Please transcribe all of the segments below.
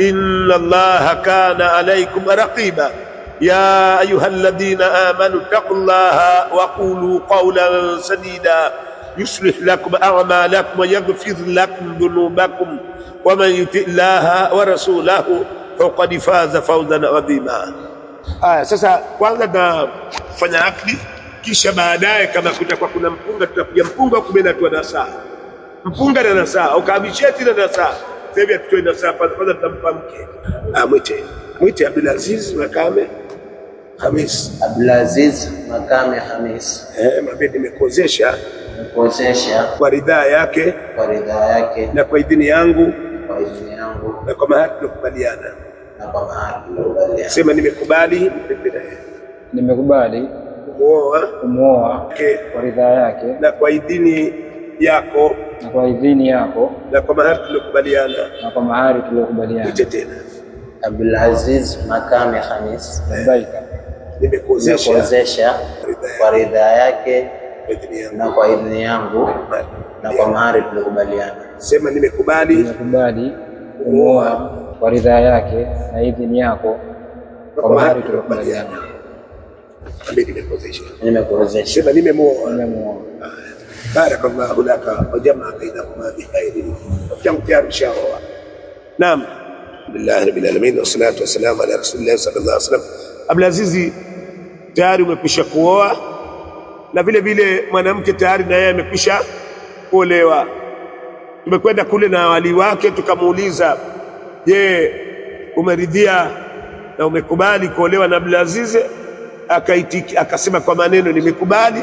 إن الله كان عليكم رقيبا. يا أيها الذين آمنوا اتقوا الله وقولوا قولا سديدا. يصلح لكم أعمالكم ويغفر لكم ذنوبكم. ومن يطع الله ورسوله فقد فاز فوزا عظيما. aya sasa kwanza nafanya akdi kisha baadaye kama kutakuwa kuna mpunga tutapiga mpunga kumena tu nasaa mpunga na nasaa au kabisheti na nasaa sasa hivi atutoe nasaa kwanza tutampa mke. Ah mwite. Mwite Abdulaziz Makame Hamis. Abdulaziz Makame Hamis. Eh mwambie nimekozesha kwa ridhaa yake. Kwa ridhaa yake. Na kwa idhini yangu. Kwa idhini yangu. Na kwa mahali tulokubaliana na kwa mahali tuliokubaliana. sema nimekubali Nimekubali. Kumuoa. Kumuoa. Kwa ridhaa yake. Na kwa idhini yako. Na kwa idhini yako. Na kwa mahari tuliyokubaliana na kwa mahari tuliyokubaliana mwite tena. Abdulaziz Makame Khamis. Baika nimekuozesha. Kwa ridhaa yake na kwa idhini yangu na kwa mahari tuliyokubaliana. sema nimekubali. Nimekubali kumwoa kwa ridhaa yake na idhini yako kwa mahari tuliyokubaliana. Nimekuozesha. Nimekuozesha. Sema nimemuoa Nimemwoa. Barakallahu laka wa jamaa bainakuma bikhairin ushaoa naam. Alhamdulillah rabbil alamin wassalatu wassalamu ala rasulillah sallallahu alaihi wasallam. Abdulaziz tayari umekwisha kuoa? Na vile vile mwanamke tayari na yeye amekwisha kuolewa. Tumekwenda kule na wali wake tukamuuliza je umeridhia na umekubali kuolewa na Abdulaziz akaitiki akasema kwa maneno nimekubali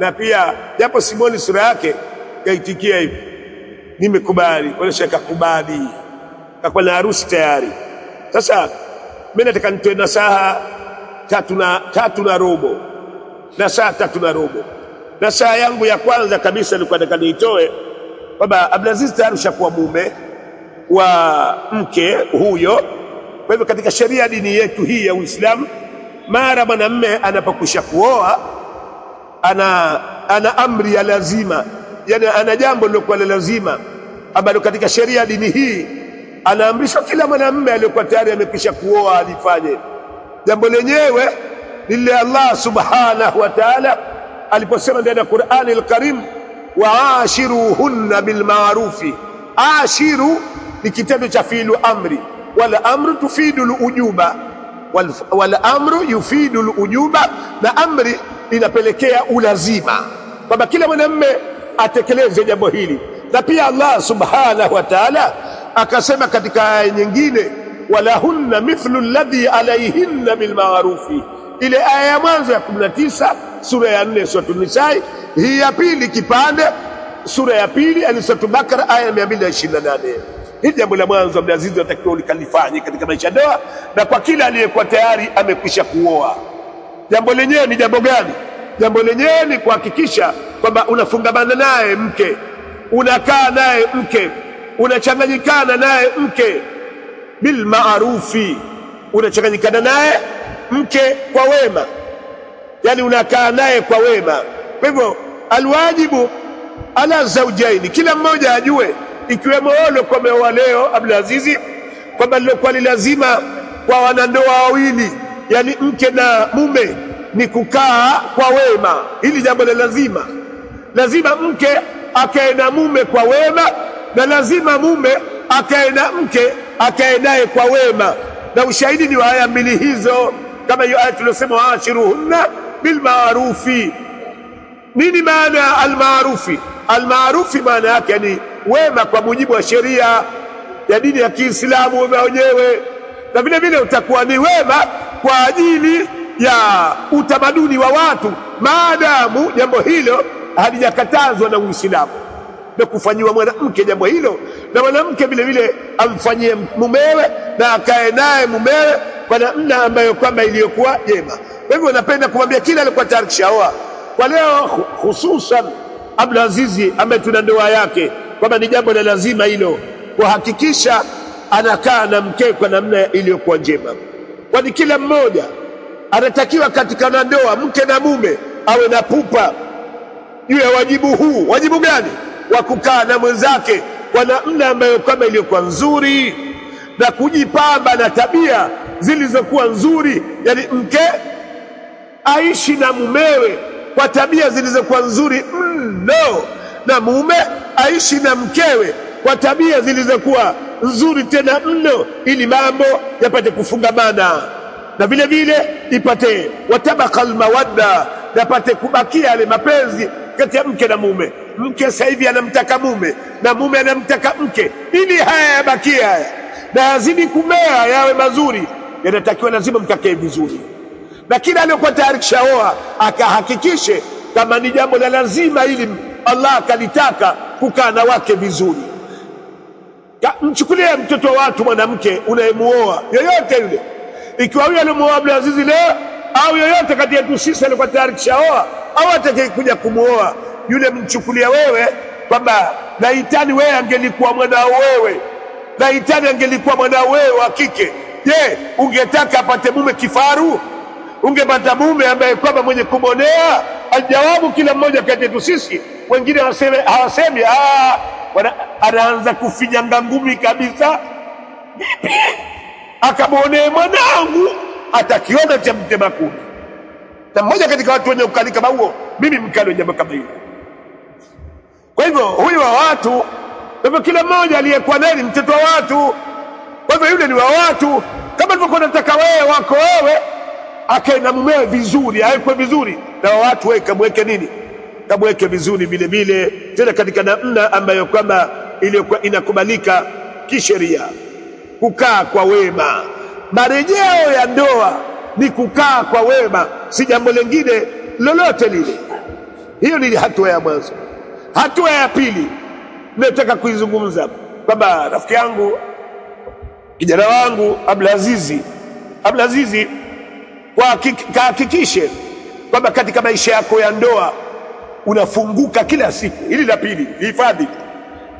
na pia japo simoni sura yake kaitikia hivi nimekubali kuonesha kakubali kakuwa na harusi tayari. Sasa mimi nataka nitoe nasaha tatu na tatu na robo. Nasaha tatu na robo. Nasaha yangu ya kwanza kabisa nilikuwa nataka niitoe kwamba Abdulaziz tayari ushakuwa mume wa mke huyo. Kwa hivyo katika sheria dini yetu hii ya Uislamu mara mwanamme anapokwisha kuoa ana, ana amri ya lazima. Yani ana jambo lilokuwa la lazima. Ambalo katika sheria ya dini hii anaamrishwa kila mwanamume aliyokuwa tayari amekwisha kuoa alifanye. Jambo lenyewe lile Allah subhanahu wa ta'ala aliposema ndani ya Qur'ani al-Karim waashiruhunna bilma'rufi. Ashiru ni kitendo cha fiilu amri. Wal amru tufidu al-ujuba wal, amru yufidu al-ujuba na amri inapelekea ulazima. Kwamba kila mwanamume atekeleze jambo hili. Na pia Allah subhanahu wa ta'ala akasema katika aya nyingine walahunna mithlu alladhi alayhinna bilma'rufi ile aya ya mwanzo ya 19 sura ya 4 sura Nisai. Hii ya pili kipande sura ya pili sura Bakara aya ya 228 hili jambo la mwanzo Abdulaziz atakiwa ulikalifanye katika maisha ndoa na kwa kila aliyekuwa tayari amekwisha kuoa jambo lenyewe ni jambo gani? Jambo lenyewe ni kuhakikisha kwamba unafungamana naye mke unakaa naye mke unachanganyikana naye mke. Bil maarufi unachanganyikana naye mke kwa wema. Yani unakaa naye kwa wema. Kwa hivyo alwajibu ala zaujaini kila mmoja ajue ikiwemo wale kwa meoa leo Abdulazizi kwamba lilokuwa ni lazima kwa wanandoa wawili yani mke na mume ni kukaa kwa wema hili jambo la lazima lazima mke akae na mume kwa wema na lazima mume akae na mke akae naye kwa wema na ushahidi ni wa aya mbili hizo, kama hiyo aya tuliyosema, waashiruhunna bilmarufi. Nini maana ya almarufi? Almarufi maana yake ni wema kwa mujibu wa sheria ya dini ya Kiislamu, wema wenyewe, na vile vile utakuwa ni wema kwa ajili ya utamaduni wa watu, maadamu jambo hilo halijakatazwa na Uislamu na kufanyiwa mwanamke jambo hilo, na mwanamke vile vile amfanyie mumewe na akae naye mumewe kwa namna ambayo kwamba iliyokuwa jema. Kwa hivyo napenda kumwambia kila alikuwa tayari kishaoa kwa leo, hususan Abdul Azizi ambaye tuna ndoa yake, kwamba ni jambo la lazima hilo kuhakikisha anakaa na mke kwa namna iliyokuwa njema, kwani kila mmoja anatakiwa katika na ndoa, mke na mume, awe na pupa juu ya wajibu huu. Wajibu gani? Wa kukaa na mwenzake kwa namna ambayo kama iliyokuwa nzuri na kujipamba na tabia zilizokuwa nzuri, yani mke aishi na mumewe kwa tabia zilizokuwa nzuri mno, na mume aishi na mkewe kwa tabia zilizokuwa nzuri tena mno, ili mambo yapate kufungamana na vile vile ipate watabaka almawadda, yapate kubakia yale mapenzi kati ya mke na mume. Mke sasa hivi anamtaka mume na mume anamtaka mke, ili haya yabakie haya na yazidi kumea yawe mazuri, yanatakiwa lazima mkakae vizuri, na kila aliyokuwa tayari kishaoa akahakikishe kama ni jambo la lazima, ili Allah akalitaka kukaa na wake vizuri. Mchukulie mtoto wa watu mwanamke unayemuoa yoyote yule, ikiwa huyo alimuoa Abdul Aziz leo au yoyote kati yetu sisi alikuwa tayari kishaoa au atakayekuja kumuoa yule, mchukulia wewe kwamba laitani wewe angelikuwa mwanao wewe, laitani angelikuwa mwanao wewe wa kike. Je, ungetaka apate mume kifaru? Ungepata mume ambaye kwamba mwenye kumonea ajawabu kila mmoja kati yetu sisi, wengine hawasemi anaanza kufinyanga ngumi kabisa. Vipi akamwonee mwanangu atakiona cha mtema kuni? Na mmoja katika watu wenye ukali kama huo, mimi mkali wa jambo kama hilo. Kwa hivyo huyu wa watu, kwa hivyo kila mmoja aliyekuwa naye ni mtoto wa watu. Kwa hivyo yule ni wa watu, kama tulivyokuwa nataka wewe wako wewe akae na mumewe vizuri, awekwe vizuri na wa watu, wewe kamweke nini kamweke vizuri vile vile, tena katika namna ambayo kwamba iliyokuwa inakubalika kisheria, kukaa kwa wema. Marejeo ya ndoa ni kukaa kwa wema, si jambo lingine lolote lile. Hiyo ni hatua ya mwanzo. Hatua ya pili nataka kuizungumza kwamba rafiki yangu kijana wangu Abdulazizi, Abdulazizi, kahakikishe kwamba katika maisha yako ya ndoa unafunguka kila siku. Hili la pili lihifadhi.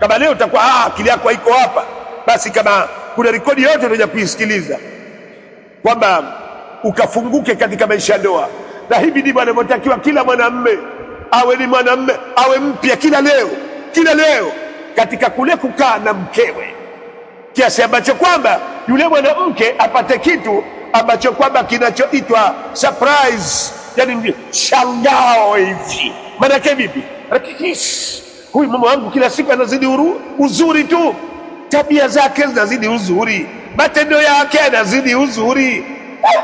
Kama leo utakuwa ah, akili yako haiko hapa, basi kama kuna rekodi yote unaweza kuisikiliza, kwamba ukafunguke katika maisha ya ndoa, na hivi ndivyo anavyotakiwa kila mwanamme awe ni mwanamme, awe mpya kila leo, kila leo katika kule kukaa na mkewe, kiasi ambacho kwamba yule mwanamke apate kitu ambacho kwamba kinachoitwa surprise, yani shangao hivi. Maana yake vipi? Huyu mama wangu kila siku anazidi uru, uzuri tu, tabia zake zinazidi uzuri, matendo yake yanazidi uzuri, eh,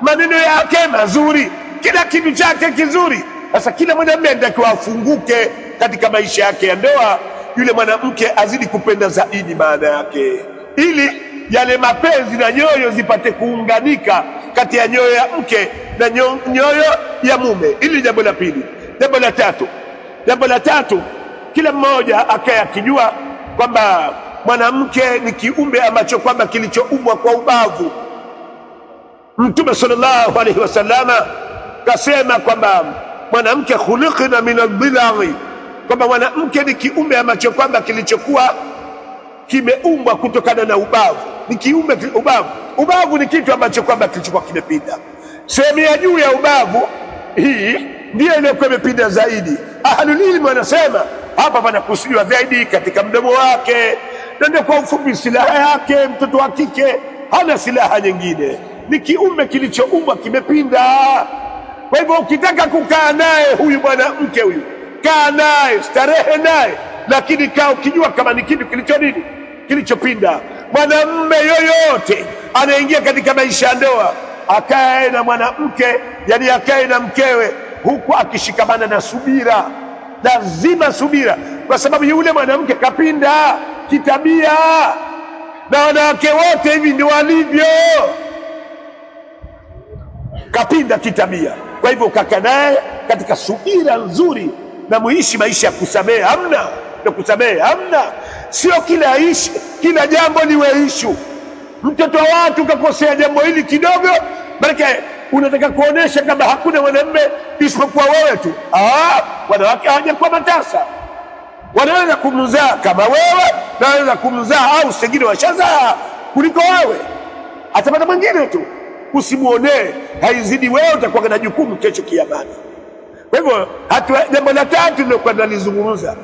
maneno yake mazuri, kila kitu chake kizuri. Sasa kila mwanamume anatakiwa afunguke katika maisha yake ya ndoa, yule mwanamke azidi kupenda zaidi maana yake, ili yale mapenzi na nyoyo zipate kuunganika kati ya nyoyo ya mke na nyoyo ya mume. Hili jambo la pili. Jambo la tatu, jambo la tatu, kila mmoja akaye akijua kwamba mwanamke ni kiumbe ambacho kwamba kilichoumbwa kwa ubavu. Mtume sallallahu alaihi wasallama kasema kwamba mwanamke khuliqna min aldilai, kwamba mwanamke ni kiumbe ambacho kwamba kilichokuwa kimeumbwa kutokana na ubavu. Ni kiumbe ubavu. Ubavu ni kitu ambacho kwamba kilichokuwa kimepinda. Sehemu ya juu ya ubavu hii ndiyo iliyokuwa imepinda zaidi. Ahlulilmu wanasema hapa panakusudiwa zaidi katika mdomo wake, na ndio kwa ufupi silaha yake. Mtoto wa kike hana silaha nyingine, ni kiume kilichoumbwa kimepinda. Kwa hivyo ukitaka kukaa naye huyu mwanamke huyu, kaa naye, starehe naye, lakini kaa ukijua kama ni kitu kilicho nini, kilichopinda. Mwanamme yoyote anaingia katika maisha ya ndoa akae na mwanamke yani akae na mkewe huku akishikamana na subira. Lazima subira kwa sababu yule mwanamke kapinda kitabia. Na wanawake wote hivi ndio walivyo. Kapinda kitabia. Kwa hivyo kaka naye katika subira nzuri na muishi maisha ya kusamehe hamna na kusamehe hamna. Sio kila ishi kila jambo liwe ishu mtoto wa watu ukakosea jambo hili kidogo maanake unataka kuonesha kama hakuna mwanamme isipokuwa wewe tu. Ah, wanawake hawajakuwa matasa. Wanaweza kumzaa kama wewe naweza kumzaa au sengine washazaa kuliko wewe. Atapata mwingine tu. Usimwonee, haizidi wewe utakuwa na jukumu kesho kiamani. Kwa hivyo jambo la tatu lilokuwa nalizungumza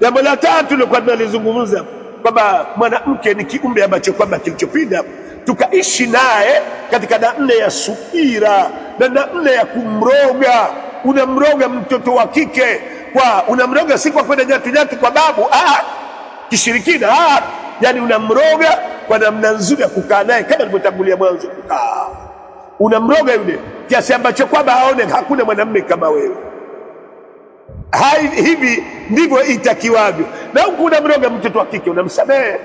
jambo la tatu lilokuwa tunalizungumza kwamba mwanamke ni kiumbe ambacho kwamba kilichopinda tukaishi naye katika namna ya subira na namna ya kumroga. Unamroga mtoto wa kike kwa unamroga si kwa kwenda nyatu nyatu kwa babu ah, kishirikina ah, yani unamroga kwa namna nzuri ya kukaa naye kama nilivyotangulia mwanzo kukaa. Unamroga yule kiasi ambacho kwamba aone hakuna mwanamume kama wewe Hai, hivi ndivyo itakiwavyo. Na huku unamroga mtoto wa kike unamsamehe.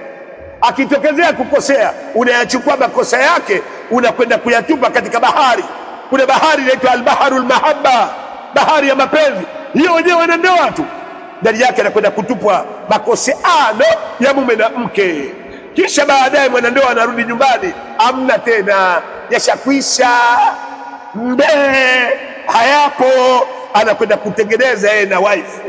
Akitokezea kukosea unayachukua makosa yake unakwenda kuyatupa katika bahari. Kuna bahari inaitwa albaharul mahabba, bahari ya mapenzi. Hiyo wenyewe wanandoa tu. Ndani yake anakwenda kutupwa makoseano ya mume na mke. Kisha baadaye mwanandoa anarudi nyumbani. Amna tena. Yashakwisha mbee hayapo anakwenda kutengeneza yeye na wife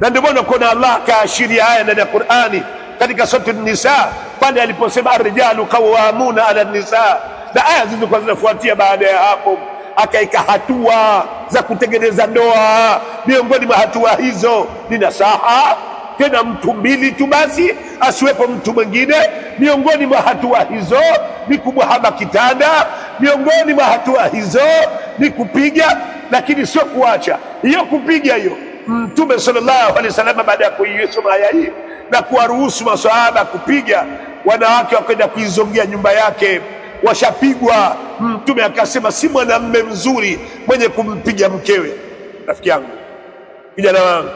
na ndio maana kuna Allah kaashiria haya ndani ya Qur'ani katika sura Nisa pale aliposema arrijalu qawwamuna ala nisa, na aya zilizokuwa zinafuatia baada ya hapo akaika hatua za kutengeneza ndoa. Miongoni mwa hatua hizo ni nasaha, tena mtu mbili tu basi, asiwepo mtu mwingine. Miongoni mwa hatua hizo ni kumwahama kitanda. Miongoni mwa hatua hizo ni kupiga, lakini sio kuacha. Hiyo kupiga hiyo Mtume sallallahu alaihi wasallam baada ya kuisoma aya hii na kuwaruhusu maswahaba kupiga wanawake wakwenda kuizongea nyumba yake, washapigwa. Mtume akasema si mwanamme mzuri mwenye kumpiga mkewe. Rafiki yangu, kijana wangu,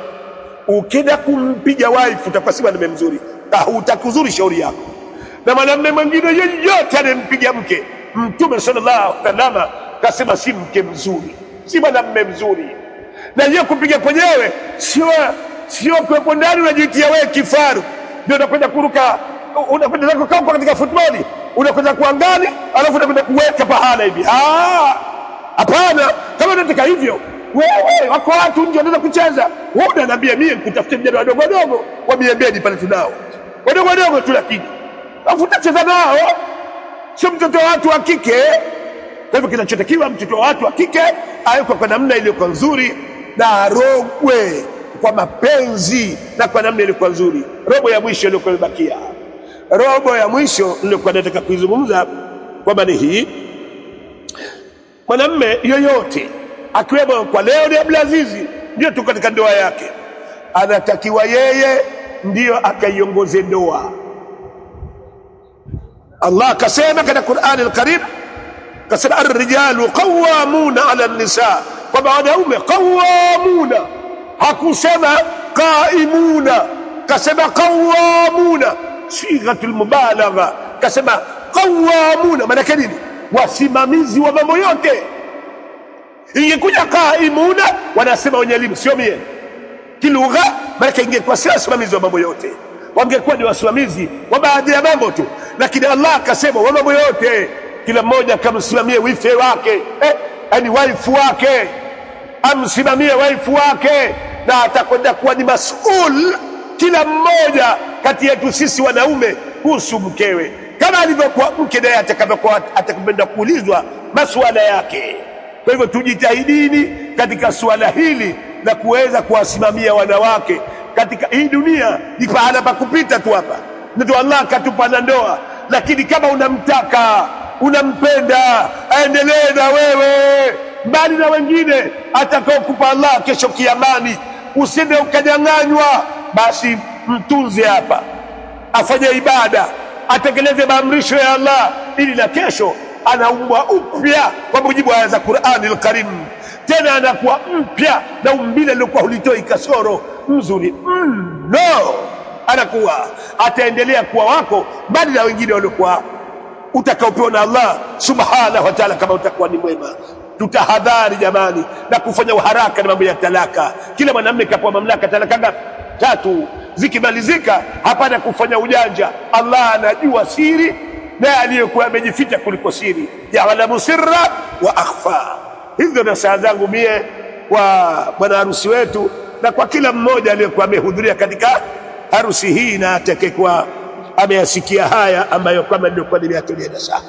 ukenda kumpiga wife utakuwa si mwanamme mzuri, utakuzuri shauri yako. Na mwanamme mwingine yeyote anayempiga mke, Mtume sallallahu alaihi wasallam kasema si mke mzuri, si mwanamme mzuri. Na hiyo kupiga kwenyewe sio sio kuwepo ndani unajitia wewe kifaru. Ndio unakwenda kuruka unakwenda zako kama katika futboli unakwenda kuangani alafu unakwenda kuweka pahala hivi. Hapana! Kama unataka hivyo wewe wako watu nje wanaweza kucheza. Wewe unaniambia mimi nikutafutie vijana wadogo wadogo wa miembeni pale tunao. Wadogo wadogo tu lakini. Alafu utacheza nao. Sio mtoto wa watu wa kike kwa hivyo kinachotakiwa mtoto wa watu wa kike awekwe kwa namna iliyokuwa nzuri na arogwe kwa mapenzi na kwa namna iliyokuwa nzuri. Robo ya mwisho iliyokuwa imebakia, robo ya mwisho niliyokuwa nataka kuizungumza kwamba ni hii, mwanamme yoyote akiwemo kwa leo ni Abdulazizi, ndio tu katika ndoa yake, anatakiwa yeye ndiyo akaiongoze ndoa. Allah akasema katika quran al-Karim kasema arrijalu qawwamuna ala nisa, kwamba wanaume qawwamuna, hakusema qaimuna, kasema qawwamuna, sighatul mubalagha, kasema qawwamuna. Maana nini? Wasimamizi wa mambo yote. Ingekuja qaimuna, wanasema wenye elimu, sio mie. Kilugha, maanake ingekuwa si wasimamizi wa mambo yote, wangekuwa ni wasimamizi wa baadhi ya mambo tu, lakini Allah akasema wa mambo yote kila mmoja akamsimamie wife wake. Eh, yani waifu wake. Amsimamie waifu wake, na atakwenda kuwa ni masul. Kila mmoja kati yetu sisi wanaume kuhusu mkewe, kama alivyokuwa mke naye atakavyokuwa atakwenda kuulizwa masuala yake. Kwa hivyo tujitahidini katika suala hili la kuweza kuwasimamia wanawake katika hii dunia. Ni pahala pa kupita tu hapa, ndio Allah akatupa na ndoa, lakini kama unamtaka unampenda aendelee na wewe. Mbali na wengine atakaokupa Allah kesho kiamani, usende ukanyang'anywa. Basi mtunze hapa, afanye ibada, atekeleze maamrisho ya Allah. Ili na kesho anaumbwa upya kwa mujibu wa aya za Qur'ani al-Karim tena anakuwa mpya na umbile lilokuwa hulitoi kasoro. Mzuri mno. Anakuwa. Ataendelea kuwa wako bali na wengine waliokuwa utakaopewa na Allah subhanahu wa ta'ala kama utakuwa ni mwema. Tutahadhari jamani na kufanya uharaka na mambo ya talaka. Kila mwanamume kapewa mamlaka talaka ngapi? Tatu. Zikimalizika hapana kufanya ujanja. Allah anajua siri na aliyekuwa amejificha kuliko siri. Ya'lamu sirra wa akhfa. Hizo na saa zangu mie kwa bwana harusi wetu na kwa kila mmoja aliyekuwa amehudhuria katika harusi hii na atakayekuwa ameyasikia haya ambayo kama nilikuwa nimeyatolea nasaha